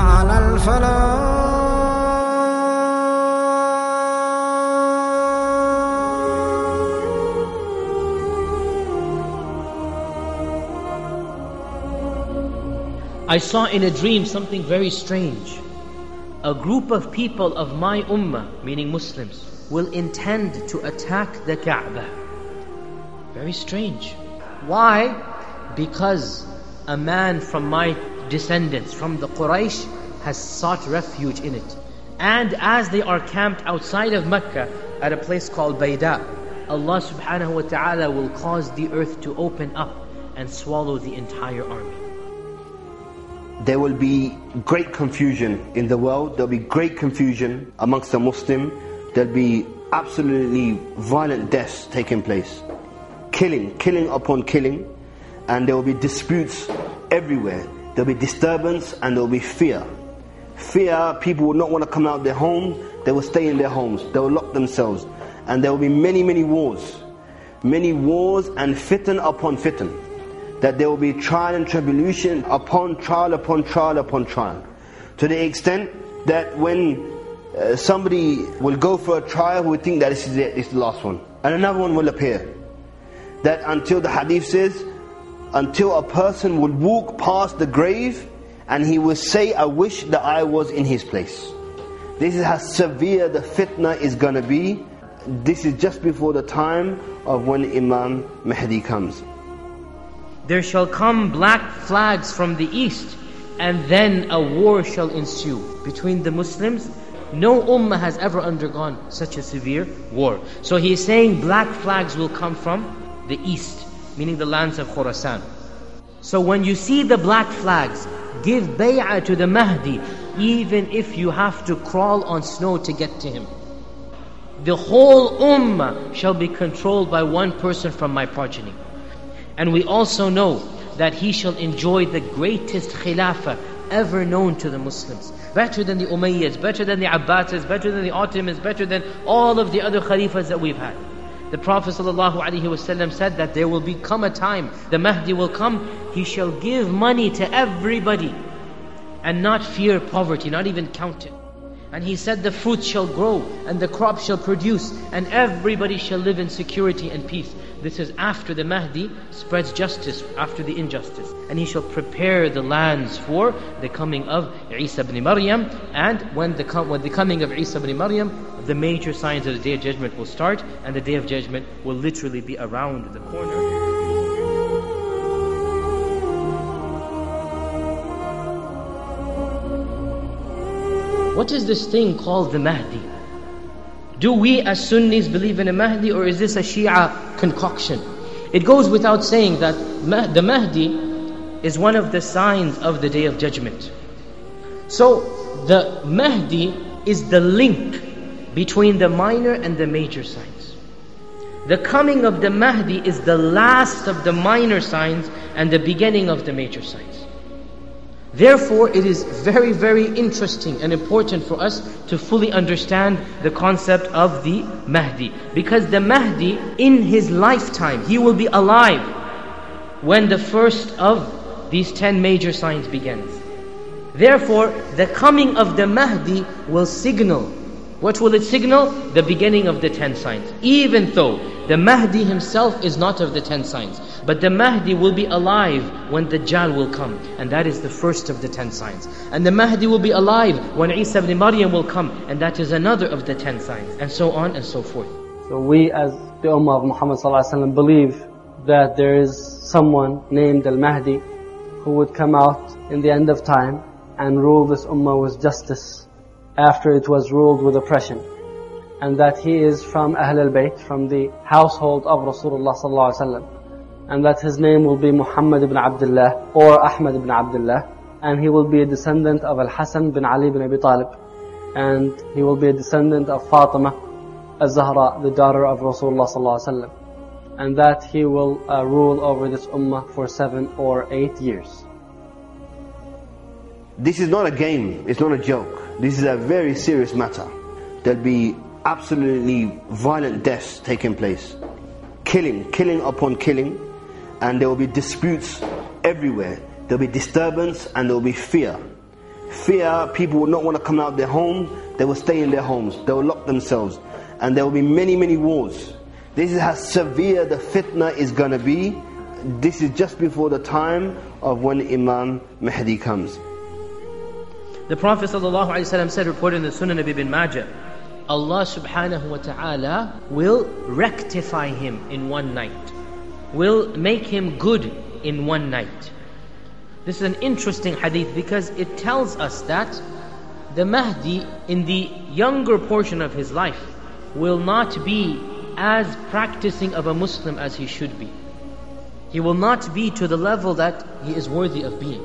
على الفلاح I saw in a dream something very strange. A group of people of my ummah, meaning Muslims, will intend to attack the Kaaba. Very strange. Why? Because a man from my descendants, from the Quraysh, has sought refuge in it. And as they are camped outside of Mecca at a place called Bayda, Allah subhanahu wa ta'ala will cause the earth to open up and swallow the entire army there will be great confusion in the world, there'll be great confusion amongst the Muslim, there'll be absolutely violent deaths taking place. Killing, killing upon killing, and there will be disputes everywhere. There'll be disturbance and there'll be fear. Fear, people will not want to come out of their homes, they will stay in their homes, they will lock themselves. And there will be many, many wars. Many wars and fitan upon fitan that there will be trial and tribulation upon trial upon trial upon trial. To the extent that when uh, somebody will go for a trial, we think that this is it, this is the last one. And another one will appear. That until the hadith says, until a person would walk past the grave and he will say, I wish that I was in his place. This is how severe the fitna is going to be. This is just before the time of when Imam Mahdi comes. There shall come black flags from the east, and then a war shall ensue between the Muslims. No ummah has ever undergone such a severe war. So he is saying black flags will come from the east, meaning the lands of Khurasan. So when you see the black flags, give bay'ah to the Mahdi, even if you have to crawl on snow to get to him. The whole ummah shall be controlled by one person from my progeny. And we also know that he shall enjoy the greatest khilafah ever known to the Muslims. Better than the Umayyads, better than the Abbasids, better than the Ottomans, better than all of the other khalifas that we've had. The Prophet ﷺ said that there will become a time, the Mahdi will come, he shall give money to everybody and not fear poverty, not even count it. And he said the fruit shall grow and the crop shall produce and everybody shall live in security and peace. This is after the Mahdi spreads justice after the injustice. And he shall prepare the lands for the coming of Isa ibn Maryam. And when the, when the coming of Isa ibn Maryam, the major signs of the Day of Judgment will start and the Day of Judgment will literally be around the corner. What is this thing called the Mahdi? Do we as Sunnis believe in a Mahdi or is this a Shia concoction? It goes without saying that the Mahdi is one of the signs of the Day of Judgment. So the Mahdi is the link between the minor and the major signs. The coming of the Mahdi is the last of the minor signs and the beginning of the major signs. Therefore, it is very, very interesting and important for us to fully understand the concept of the Mahdi. Because the Mahdi, in his lifetime, he will be alive when the first of these ten major signs begins. Therefore, the coming of the Mahdi will signal. What will it signal? The beginning of the ten signs. Even though the Mahdi himself is not of the ten signs. But the Mahdi will be alive when Dajjal will come. And that is the first of the ten signs. And the Mahdi will be alive when Isa ibn Maryam will come. And that is another of the ten signs. And so on and so forth. So we as the Ummah of Muhammad believe that there is someone named Al-Mahdi who would come out in the end of time and rule this Ummah with justice after it was ruled with oppression. And that he is from Ahl al-Bayt, from the household of Rasulullah sallallahu alaihi wasallam and that his name will be Muhammad ibn Abdullah or Ahmad ibn Abdullah and he will be a descendant of Al-Hasan bin Ali ibn Abi Talib and he will be a descendant of Fatima al-Zahra, the daughter of Rasulullah sallallahu alaihi wasallam and that he will uh, rule over this ummah for seven or eight years. This is not a game, it's not a joke. This is a very serious matter. There'll be absolutely violent deaths taking place. Killing, killing upon killing and there will be disputes everywhere. There will be disturbance and there will be fear. fear, people will not want to come out of their homes, they will stay in their homes, they will lock themselves. And there will be many, many wars. This is how severe the fitna is going to be. This is just before the time of when Imam Mahdi comes. The Prophet ﷺ said, reported in the Sunan of Ibn Majah, Allah subhanahu wa ta'ala will rectify him in one night, will make him good in one night. This is an interesting hadith because it tells us that the Mahdi in the younger portion of his life will not be as practicing of a Muslim as he should be. He will not be to the level that he is worthy of being.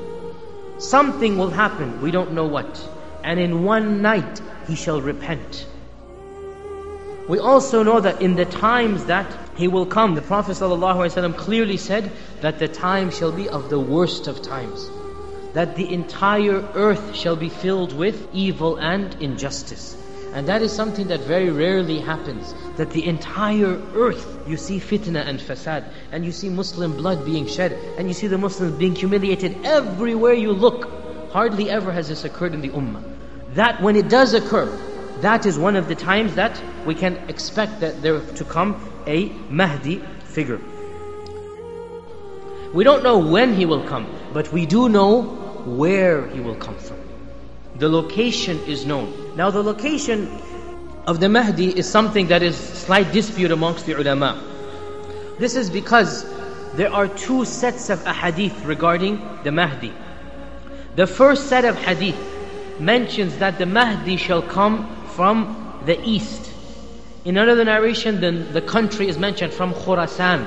Something will happen, we don't know what. And in one night he shall repent. We also know that in the times that he will come, the Prophet ﷺ clearly said that the time shall be of the worst of times. That the entire earth shall be filled with evil and injustice. And that is something that very rarely happens. That the entire earth, you see fitna and fasad, and you see Muslim blood being shed, and you see the Muslims being humiliated everywhere you look. Hardly ever has this occurred in the ummah. That when it does occur, that is one of the times that we can expect that there to come a Mahdi figure. We don't know when he will come, but we do know where he will come from. The location is known. Now the location of the Mahdi is something that is slight dispute amongst the ulama. This is because there are two sets of ahadith regarding the Mahdi. The first set of hadith mentions that the Mahdi shall come from the east. In another narration, then the country is mentioned from Khurasan.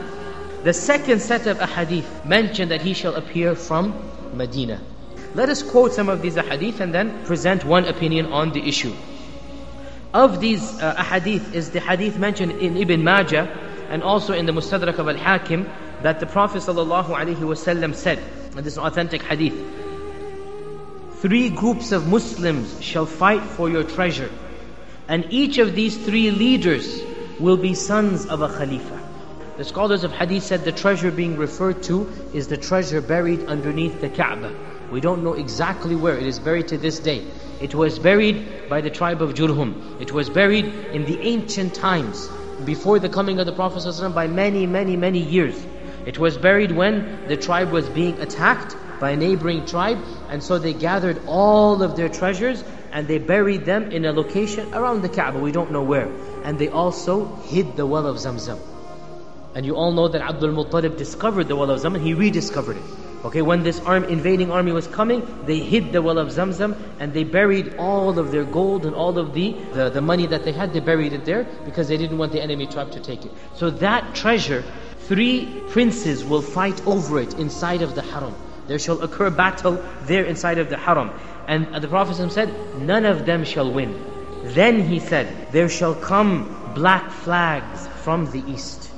The second set of ahadith mention that he shall appear from Medina. Let us quote some of these ahadith and then present one opinion on the issue. Of these uh, ahadith is the hadith mentioned in Ibn Majah and also in the Mustadrak of Al-Hakim that the Prophet ﷺ said, and this is an authentic hadith, Three groups of Muslims shall fight for your treasure. And each of these three leaders will be sons of a Khalifa. The scholars of hadith said the treasure being referred to is the treasure buried underneath the Kaaba. We don't know exactly where, it is buried to this day. It was buried by the tribe of Jurhum. It was buried in the ancient times, before the coming of the Prophet ﷺ by many, many, many years. It was buried when the tribe was being attacked by a neighboring tribe, and so they gathered all of their treasures and they buried them in a location around the Kaaba, we don't know where. And they also hid the well of Zamzam. And you all know that Abdul Muttalib discovered the well of Zamzam, he rediscovered it. Okay, when this arm, invading army was coming, they hid the well of Zamzam and they buried all of their gold and all of the, the, the money that they had, they buried it there because they didn't want the enemy tribe to take it. So that treasure, three princes will fight over it inside of the haram. There shall occur battle there inside of the haram. And the Prophet said, none of them shall win. Then he said, there shall come black flags from the east.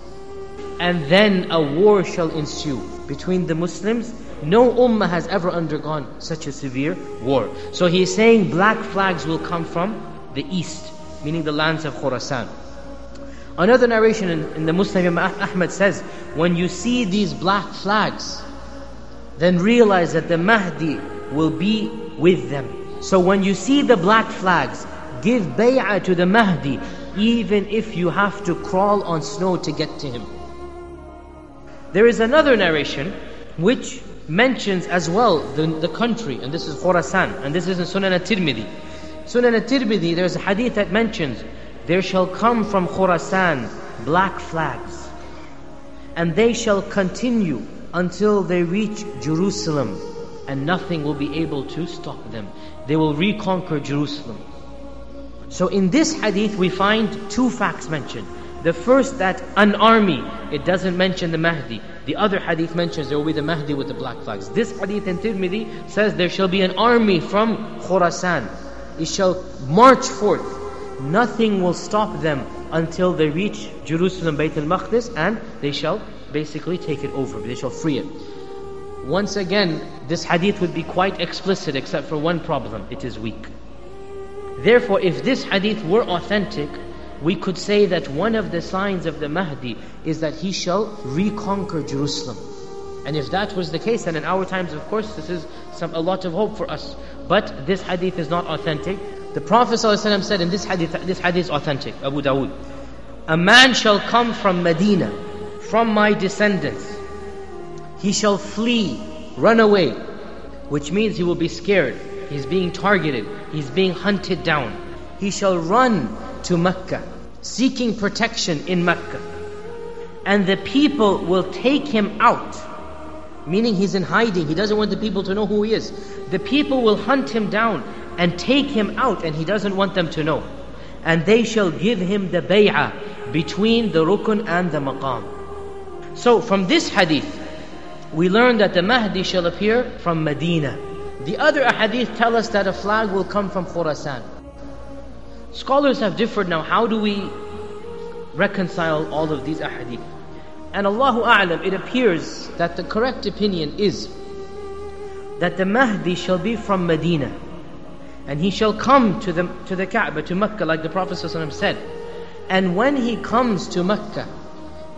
And then a war shall ensue between the Muslims. No ummah has ever undergone such a severe war. So he is saying black flags will come from the east, meaning the lands of Khurasan. Another narration in, in the Musnad Ahmad says, when you see these black flags, then realize that the Mahdi will be with them. So when you see the black flags, give bay'ah to the Mahdi, even if you have to crawl on snow to get to him. There is another narration which mentions as well the, the country, and this is Khurasan, and this is in Sunan al-Tirmidhi. Sunan al-Tirmidhi, there's a hadith that mentions, there shall come from Khurasan black flags, and they shall continue until they reach Jerusalem, and nothing will be able to stop them. They will reconquer Jerusalem. So in this hadith we find two facts mentioned. The first that an army, it doesn't mention the Mahdi. The other hadith mentions there will be the Mahdi with the black flags. This hadith in Tirmidhi says there shall be an army from Khurasan. It shall march forth. Nothing will stop them until they reach Jerusalem, Bayt al-Maqdis, and they shall basically take it over. They shall free it. Once again, this hadith would be quite explicit except for one problem. It is weak. Therefore, if this hadith were authentic, we could say that one of the signs of the Mahdi is that he shall reconquer Jerusalem. And if that was the case, then in our times, of course, this is some, a lot of hope for us. But this hadith is not authentic. The Prophet ﷺ said in this hadith, this hadith is authentic, Abu Dawood. A man shall come from Medina, from my descendants. He shall flee, run away, which means he will be scared. He's being targeted. He's being hunted down. He shall run to Mecca, seeking protection in Mecca. And the people will take him out, meaning he's in hiding. He doesn't want the people to know who he is. The people will hunt him down and take him out, and he doesn't want them to know. And they shall give him the bay'ah between the rukun and the maqam. So from this hadith, we learn that the Mahdi shall appear from Medina. The other ahadith tell us that a flag will come from Khurasan. Scholars have differed now. How do we reconcile all of these ahadith? And Allahu A'lam, it appears that the correct opinion is that the Mahdi shall be from Medina. And he shall come to the, to the Kaaba, to Mecca, like the Prophet said. And when he comes to Mecca,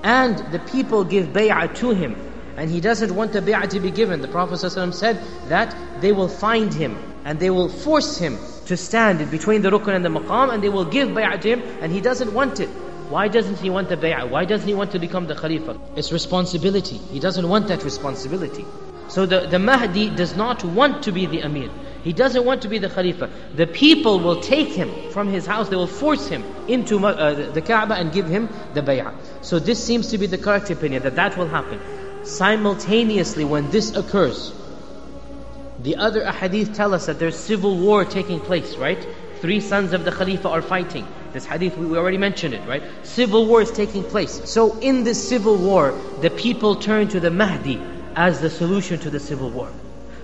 and the people give bay'ah to him, and he doesn't want the bay'ah to be given, the Prophet ﷺ said that they will find him, and they will force him to stand between the rukun and the maqam, and they will give bay'ah to him, and he doesn't want it. Why doesn't he want the bay'ah? Why doesn't he want to become the Khalifa? It's responsibility. He doesn't want that responsibility. So the, the Mahdi does not want to be the Amir. He doesn't want to be the Khalifa. The people will take him from his house, they will force him into uh, the Kaaba and give him the bay'ah. So this seems to be the correct opinion, that that will happen. Simultaneously, when this occurs, the other ahadith tell us that there's civil war taking place, right? Three sons of the Khalifa are fighting. This hadith, we already mentioned it, right? Civil war is taking place. So in this civil war, the people turn to the Mahdi as the solution to the civil war.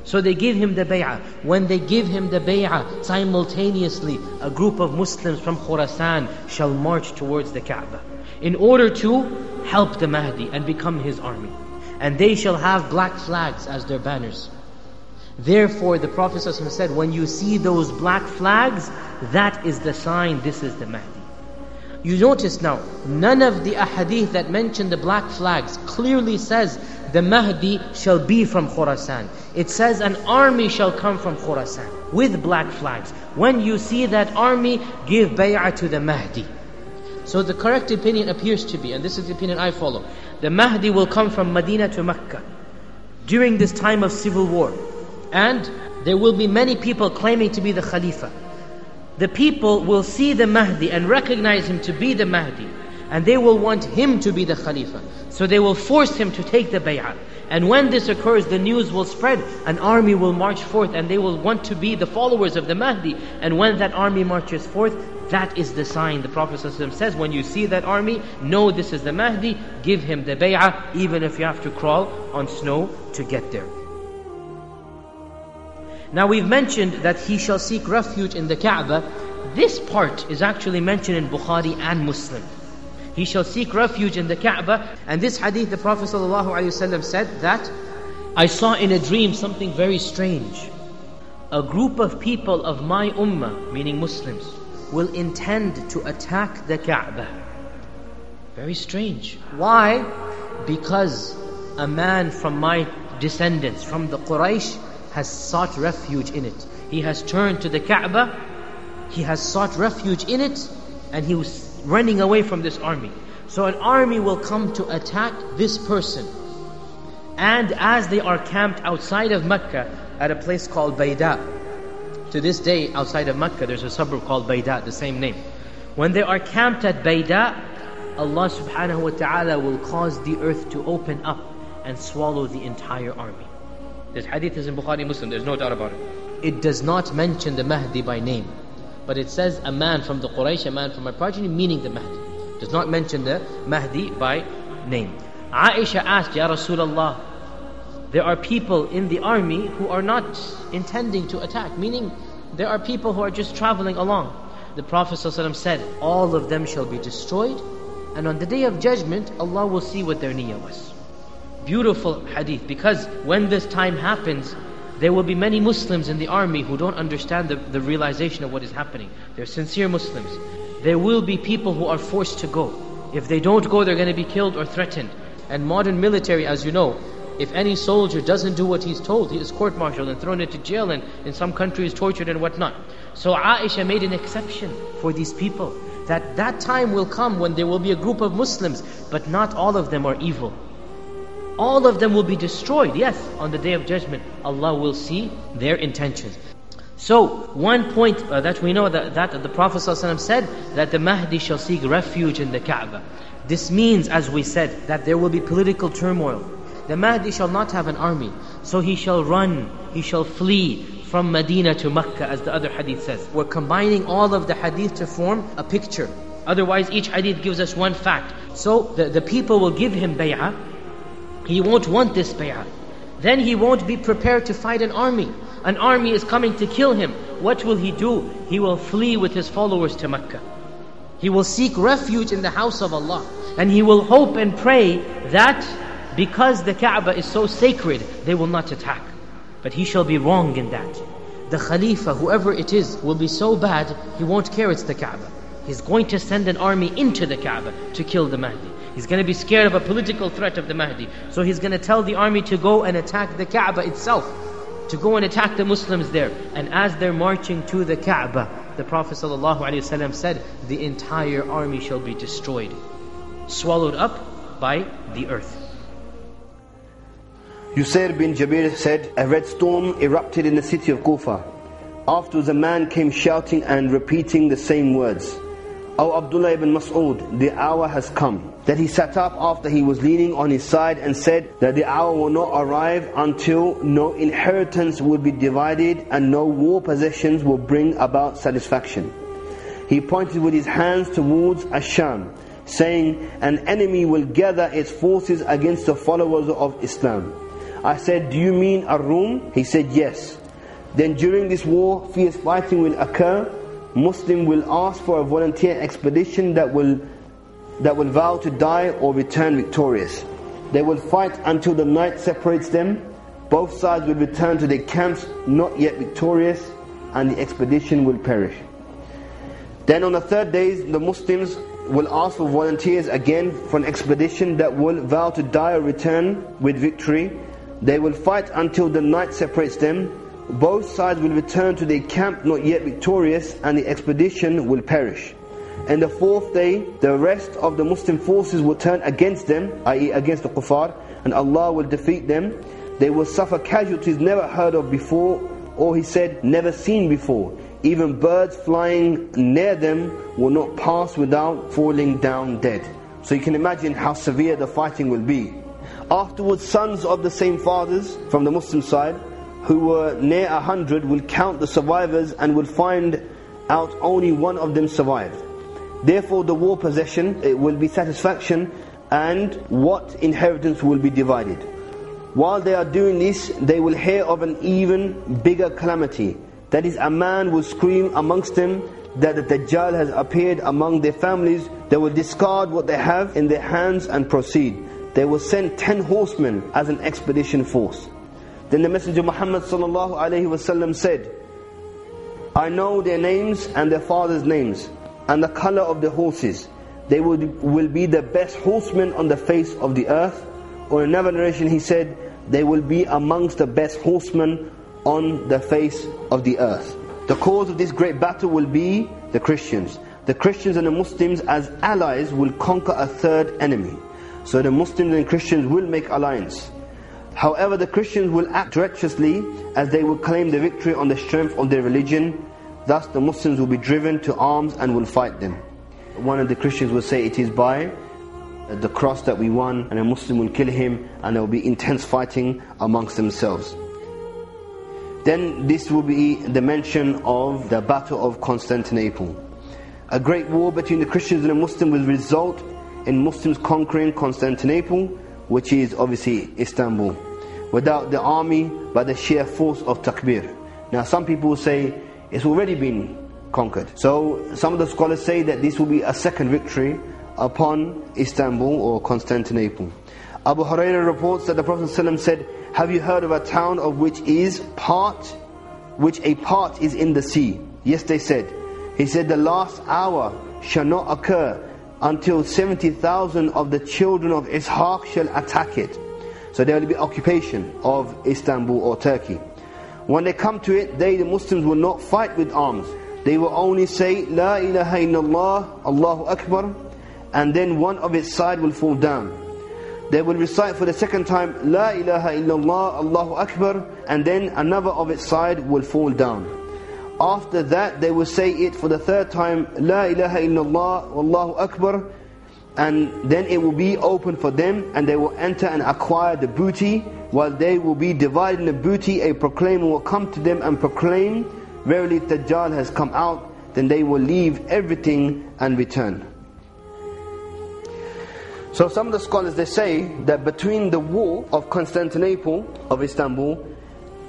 So they give him the bay'ah. When they give him the bay'ah, simultaneously a group of Muslims from Khurasan shall march towards the Kaaba in order to help the Mahdi and become his army. And they shall have black flags as their banners. Therefore, the Prophet ﷺ said, when you see those black flags, that is the sign this is the Mahdi. You notice now, none of the ahadith that mention the black flags clearly says the Mahdi shall be from Khurasan. It says an army shall come from Khurasan with black flags. When you see that army, give bay'ah to the Mahdi. So the correct opinion appears to be, and this is the opinion I follow, the Mahdi will come from Medina to Mecca during this time of civil war. And there will be many people claiming to be the Khalifa. The people will see the Mahdi and recognize him to be the Mahdi. And they will want him to be the Khalifa. So they will force him to take the bay'ah. And when this occurs, the news will spread. An army will march forth and they will want to be the followers of the Mahdi. And when that army marches forth, that is the sign. The Prophet says, when you see that army, know this is the Mahdi, give him the bay'ah, even if you have to crawl on snow to get there. Now we've mentioned that he shall seek refuge in the Kaaba. This part is actually mentioned in Bukhari and Muslim. He shall seek refuge in the Kaaba. And this hadith, the Prophet ﷺ said that, I saw in a dream something very strange. A group of people of my ummah, meaning Muslims, will intend to attack the Kaaba. Very strange. Why? Because a man from my descendants, from the Quraysh, has sought refuge in it. He has turned to the Kaaba, he has sought refuge in it, and he was running away from this army. So an army will come to attack this person. And as they are camped outside of Mecca at a place called Bayda, to this day outside of Mecca there's a suburb called Bayda, the same name. When they are camped at Bayda, Allah subhanahu wa ta'ala will cause the earth to open up and swallow the entire army. This hadith is in Bukhari Muslim, there's no doubt about it. It does not mention the Mahdi by name, but it says a man from the Quraysh, a man from my progeny, meaning the Mahdi. It does not mention the Mahdi by name. Aisha asked, Ya Rasulullah, there are people in the army who are not intending to attack, meaning there are people who are just traveling along. The Prophet ﷺ said, All of them shall be destroyed, and on the day of judgment, Allah will see what their niyyah was. Beautiful hadith because when this time happens, there will be many Muslims in the army who don't understand the, the realization of what is happening. They're sincere Muslims. There will be people who are forced to go. If they don't go, they're going to be killed or threatened. And modern military, as you know, If any soldier doesn't do what he's told, he is court-martialed and thrown into jail and in some countries tortured and whatnot. So Aisha made an exception for these people. That that time will come when there will be a group of Muslims, but not all of them are evil. All of them will be destroyed. Yes, on the day of judgment, Allah will see their intentions. So, one point uh, that we know that, that the Prophet ﷺ said that the Mahdi shall seek refuge in the Kaaba. This means, as we said, that there will be political turmoil. The Mahdi shall not have an army, so he shall run, he shall flee from Medina to Mecca, as the other hadith says. We're combining all of the hadith to form a picture. Otherwise, each hadith gives us one fact. So, the, the people will give him bay'ah. He won't want this bay'ah. Then he won't be prepared to fight an army an army is coming to kill him, what will he do? He will flee with his followers to Mecca. He will seek refuge in the house of Allah. And he will hope and pray that because the Kaaba is so sacred, they will not attack. But he shall be wrong in that. The Khalifa, whoever it is, will be so bad, he won't care it's the Kaaba. He's going to send an army into the Kaaba to kill the Mahdi. He's going to be scared of a political threat of the Mahdi. So he's going to tell the army to go and attack the Kaaba itself to go and attack the Muslims there. And as they're marching to the Kaaba, the Prophet ﷺ said, the entire army shall be destroyed, swallowed up by the earth. Yusayr bin Jabir said, A red storm erupted in the city of Kufa. Afterwards a man came shouting and repeating the same words. O Abdullah ibn Mas'ud, the hour has come. That he sat up after he was leaning on his side and said that the hour will not arrive until no inheritance will be divided and no war possessions will bring about satisfaction. He pointed with his hands towards Asham, saying, An enemy will gather its forces against the followers of Islam. I said, Do you mean ar-Rum? He said, Yes. Then during this war, fierce fighting will occur Muslim will ask for a volunteer expedition that will, that will vow to die or return victorious. They will fight until the night separates them. Both sides will return to their camps not yet victorious and the expedition will perish. Then on the third day, the Muslims will ask for volunteers again for an expedition that will vow to die or return with victory. They will fight until the night separates them both sides will return to their camp not yet victorious and the expedition will perish. And the fourth day, the rest of the Muslim forces will turn against them, i.e. against the kuffar, and Allah will defeat them. They will suffer casualties never heard of before, or he said, never seen before. Even birds flying near them will not pass without falling down dead. So you can imagine how severe the fighting will be. Afterwards, sons of the same fathers from the Muslim side who were near a hundred will count the survivors and will find out only one of them survived. Therefore the war possession it will be satisfaction and what inheritance will be divided. While they are doing this, they will hear of an even bigger calamity. That is, a man will scream amongst them that the Dajjal has appeared among their families. They will discard what they have in their hands and proceed. They will send ten horsemen as an expedition force. Then the Messenger Muhammad sallallahu alaihi wasallam said, I know their names and their fathers' names and the color of the horses. They will, will be the best horsemen on the face of the earth. Or in another narration he said, they will be amongst the best horsemen on the face of the earth. The cause of this great battle will be the Christians. The Christians and the Muslims as allies will conquer a third enemy. So the Muslims and Christians will make alliance. However, the Christians will act treacherously as they will claim the victory on the strength of their religion. Thus the Muslims will be driven to arms and will fight them. One of the Christians will say it is by the cross that we won and a Muslim will kill him and there will be intense fighting amongst themselves. Then this will be the mention of the Battle of Constantinople. A great war between the Christians and the Muslims will result in Muslims conquering Constantinople, which is obviously Istanbul without the army by the sheer force of takbir. Now some people say it's already been conquered. So some of the scholars say that this will be a second victory upon Istanbul or Constantinople. Abu Hurairah reports that the Prophet ﷺ said, Have you heard of a town of which is part, which a part is in the sea? Yes, they said. He said, the last hour shall not occur until 70,000 of the children of Ishaq shall attack it. So there will be occupation of Istanbul or Turkey. When they come to it, they, the Muslims, will not fight with arms. They will only say, La ilaha illallah, Allahu Akbar, and then one of its side will fall down. They will recite for the second time, La ilaha illallah, Allahu Akbar, and then another of its side will fall down. After that, they will say it for the third time, La ilaha illallah, Allahu Akbar, and then it will be open for them, and they will enter and acquire the booty. While they will be dividing the booty, a proclaimer will come to them and proclaim, Verily Dajjal has come out, then they will leave everything and return. So some of the scholars they say that between the war of Constantinople, of Istanbul,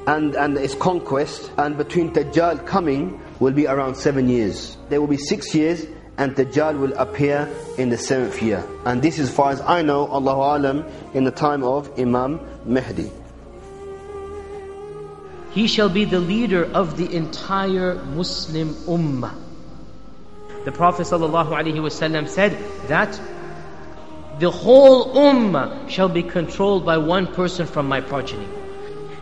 and, and its conquest, and between Dajjal coming, will be around seven years. There will be six years, and Dajjal will appear in the seventh year. And this is as far as I know, Allahu Alam, in the time of Imam Mahdi. He shall be the leader of the entire Muslim Ummah. The Prophet ﷺ said that the whole Ummah shall be controlled by one person from my progeny.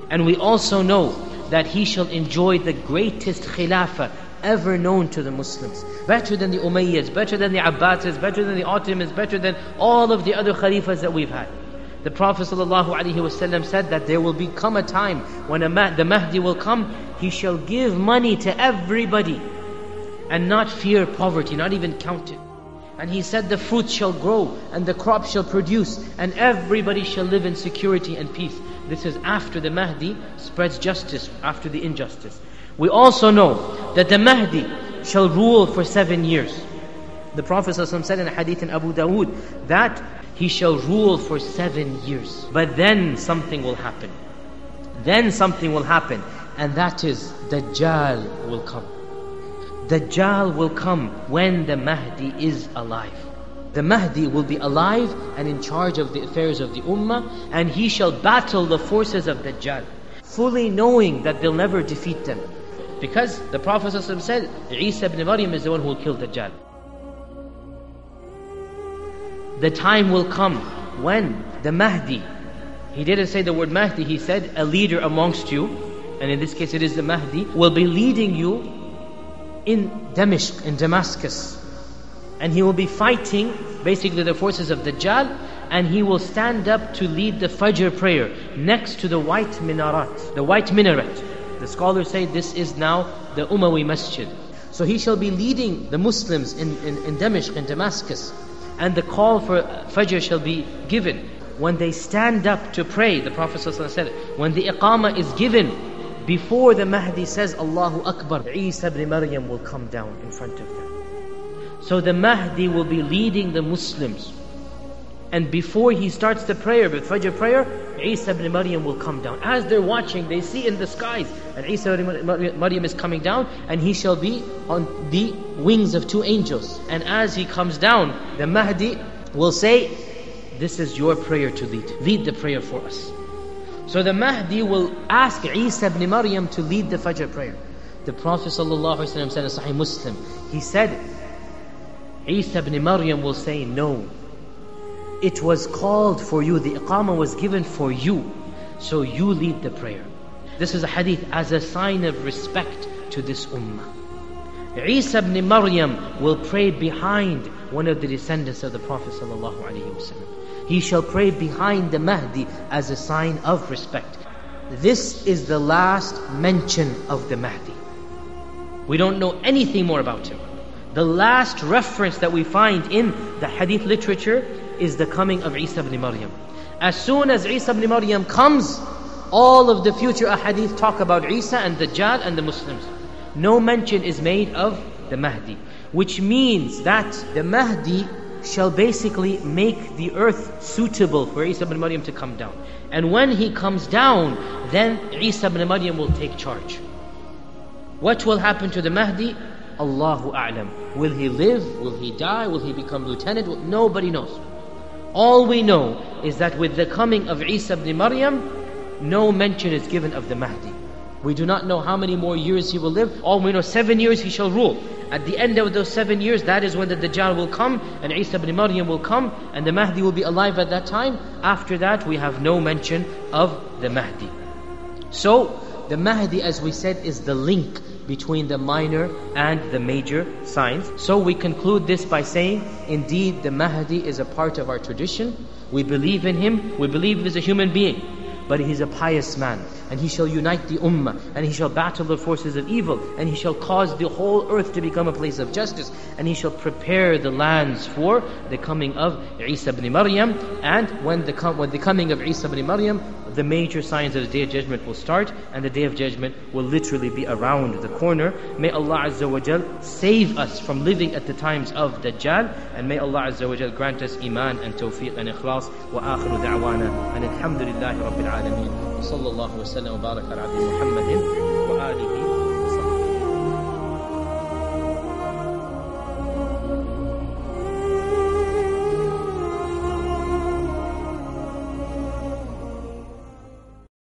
And we also know that he shall enjoy the greatest khilafah ever known to the Muslims. Better than the Umayyads, better than the Abbasids, better than the Ottomans, better than all of the other khalifas that we've had. The Prophet ﷺ said that there will become a time when a the Mahdi will come, he shall give money to everybody and not fear poverty, not even count it. And he said the fruit shall grow and the crops shall produce and everybody shall live in security and peace. This is after the Mahdi spreads justice after the injustice. We also know that the Mahdi shall rule for seven years. The Prophet ﷺ said in a hadith in Abu Dawood that he shall rule for seven years. But then something will happen. Then something will happen. And that is Dajjal will come. Dajjal will come when the Mahdi is alive. The Mahdi will be alive and in charge of the affairs of the Ummah, and he shall battle the forces of Dajjal, fully knowing that they'll never defeat them. Because the Prophet ﷺ said, Isa ibn Maryam is the one who will kill Dajjal the time will come when the Mahdi, he didn't say the word Mahdi, he said a leader amongst you, and in this case it is the Mahdi, will be leading you in in Damascus. And he will be fighting basically the forces of Dajjal, and he will stand up to lead the Fajr prayer next to the white minaret, the white minaret. The scholars say this is now the Umayyad Masjid. So he shall be leading the Muslims in, in, in Damascus, in Damascus and the call for Fajr shall be given. When they stand up to pray, the Prophet said, when the Iqamah is given, before the Mahdi says Allahu Akbar, Isa ibn Maryam will come down in front of them. So the Mahdi will be leading the Muslims. And before he starts the prayer, the Fajr prayer, Isa ibn Maryam will come down. As they're watching, they see in the skies, and Isa ibn Maryam is coming down, and he shall be on the wings of two angels. And as he comes down, the Mahdi will say, This is your prayer to lead. Lead the prayer for us. So the Mahdi will ask Isa ibn Maryam to lead the Fajr prayer. The Prophet ﷺ said in Sahih Muslim, he said, Isa ibn Maryam will say, No. It was called for you, the Iqamah was given for you, so you lead the prayer. This is a hadith as a sign of respect to this ummah. Isa ibn Maryam will pray behind one of the descendants of the Prophet He shall pray behind the Mahdi as a sign of respect. This is the last mention of the Mahdi. We don't know anything more about him. The last reference that we find in the hadith literature is the coming of Isa ibn Maryam. As soon as Isa ibn Maryam comes, all of the future ahadith talk about Isa and the Dajjal and the Muslims. No mention is made of the Mahdi, which means that the Mahdi shall basically make the earth suitable for Isa ibn Maryam to come down. And when he comes down, then Isa ibn Maryam will take charge. What will happen to the Mahdi? Allahu A'lam. Will he live? Will he die? Will he become lieutenant? Nobody knows. All we know is that with the coming of Isa ibn Maryam, no mention is given of the Mahdi. We do not know how many more years he will live. All we know, seven years he shall rule. At the end of those seven years, that is when the Dajjal will come, and Isa ibn Maryam will come, and the Mahdi will be alive at that time. After that, we have no mention of the Mahdi. So, the Mahdi, as we said, is the link between the minor and the major signs. So we conclude this by saying, indeed, the Mahdi is a part of our tradition. We believe in him, we believe he's a human being, but he's a pious man and he shall unite the ummah, and he shall battle the forces of evil, and he shall cause the whole earth to become a place of justice, and he shall prepare the lands for the coming of Isa ibn Maryam, and when the, com- when the coming of Isa ibn Maryam, the major signs of the Day of Judgment will start, and the Day of Judgment will literally be around the corner. May Allah Azza wa Jal save us from living at the times of Dajjal, and may Allah Azza wa Jal grant us iman and tawfiq and ikhlas, wa akhiru da'wana, and alhamdulillahi rabbil alameen. وصلى الله وسلم وبارك على عبد محمد وآله